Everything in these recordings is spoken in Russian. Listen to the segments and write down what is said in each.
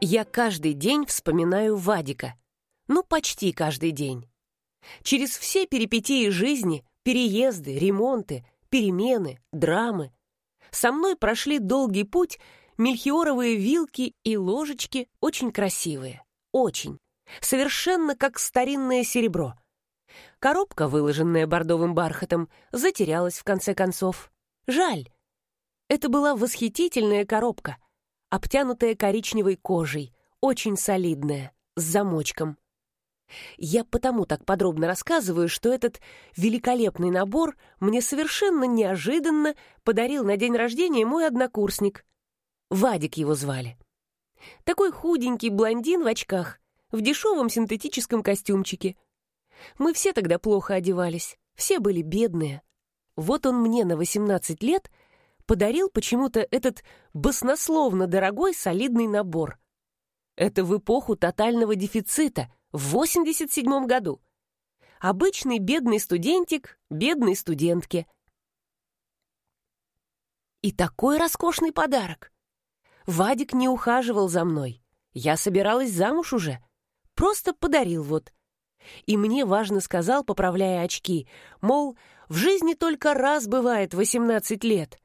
Я каждый день вспоминаю Вадика. Ну, почти каждый день. Через все перипетии жизни, переезды, ремонты, перемены, драмы. Со мной прошли долгий путь мельхиоровые вилки и ложечки очень красивые. Очень. Совершенно как старинное серебро. Коробка, выложенная бордовым бархатом, затерялась в конце концов. Жаль. Это была восхитительная коробка, обтянутая коричневой кожей, очень солидная, с замочком. Я потому так подробно рассказываю, что этот великолепный набор мне совершенно неожиданно подарил на день рождения мой однокурсник. Вадик его звали. Такой худенький блондин в очках, в дешевом синтетическом костюмчике. Мы все тогда плохо одевались, все были бедные. Вот он мне на 18 лет подарил почему-то этот баснословно дорогой солидный набор. Это в эпоху тотального дефицита, в 87 году. Обычный бедный студентик, бедной студентке. И такой роскошный подарок. Вадик не ухаживал за мной. Я собиралась замуж уже. Просто подарил вот. И мне важно сказал, поправляя очки, мол, в жизни только раз бывает 18 лет.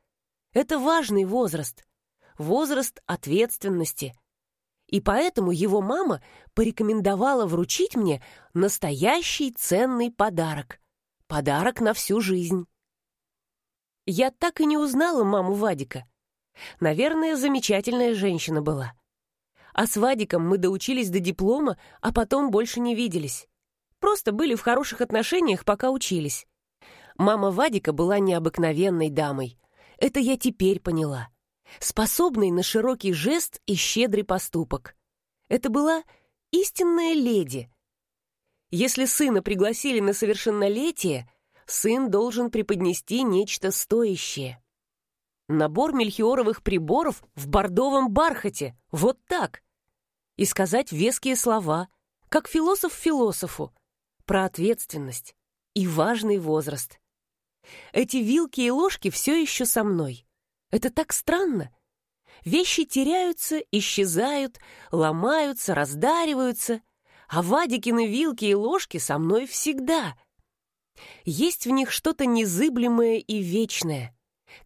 Это важный возраст. Возраст ответственности. И поэтому его мама порекомендовала вручить мне настоящий ценный подарок. Подарок на всю жизнь. Я так и не узнала маму Вадика. Наверное, замечательная женщина была. А с Вадиком мы доучились до диплома, а потом больше не виделись. Просто были в хороших отношениях, пока учились. Мама Вадика была необыкновенной дамой. Это я теперь поняла. Способной на широкий жест и щедрый поступок. Это была истинная леди. Если сына пригласили на совершеннолетие, сын должен преподнести нечто стоящее. Набор мельхиоровых приборов в бордовом бархате. Вот так и сказать веские слова, как философ философу, про ответственность и важный возраст. Эти вилки и ложки все еще со мной. Это так странно. Вещи теряются, исчезают, ломаются, раздариваются, а Вадикины вилки и ложки со мной всегда. Есть в них что-то незыблемое и вечное,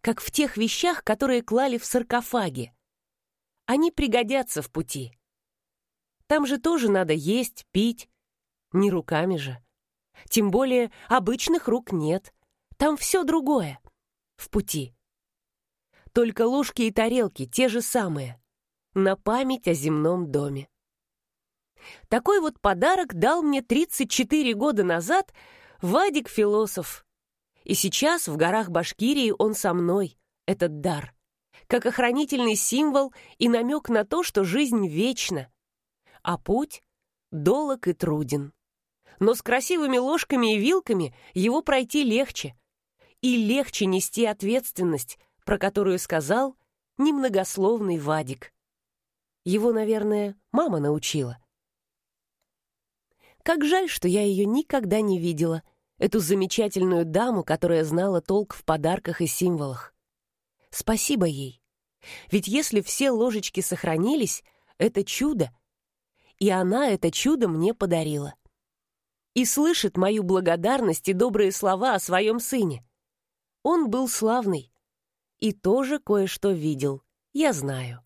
как в тех вещах, которые клали в саркофаге. Они пригодятся в пути. Там же тоже надо есть, пить. Не руками же. Тем более обычных рук нет. Там все другое. В пути. Только ложки и тарелки те же самые. На память о земном доме. Такой вот подарок дал мне 34 года назад Вадик-философ. И сейчас в горах Башкирии он со мной, этот дар. Как охранительный символ и намек на то, что жизнь вечна а путь долог и труден. Но с красивыми ложками и вилками его пройти легче. И легче нести ответственность, про которую сказал немногословный Вадик. Его, наверное, мама научила. Как жаль, что я ее никогда не видела, эту замечательную даму, которая знала толк в подарках и символах. Спасибо ей. Ведь если все ложечки сохранились, это чудо, и она это чудо мне подарила. И слышит мою благодарность и добрые слова о своем сыне. Он был славный и тоже кое-что видел, я знаю.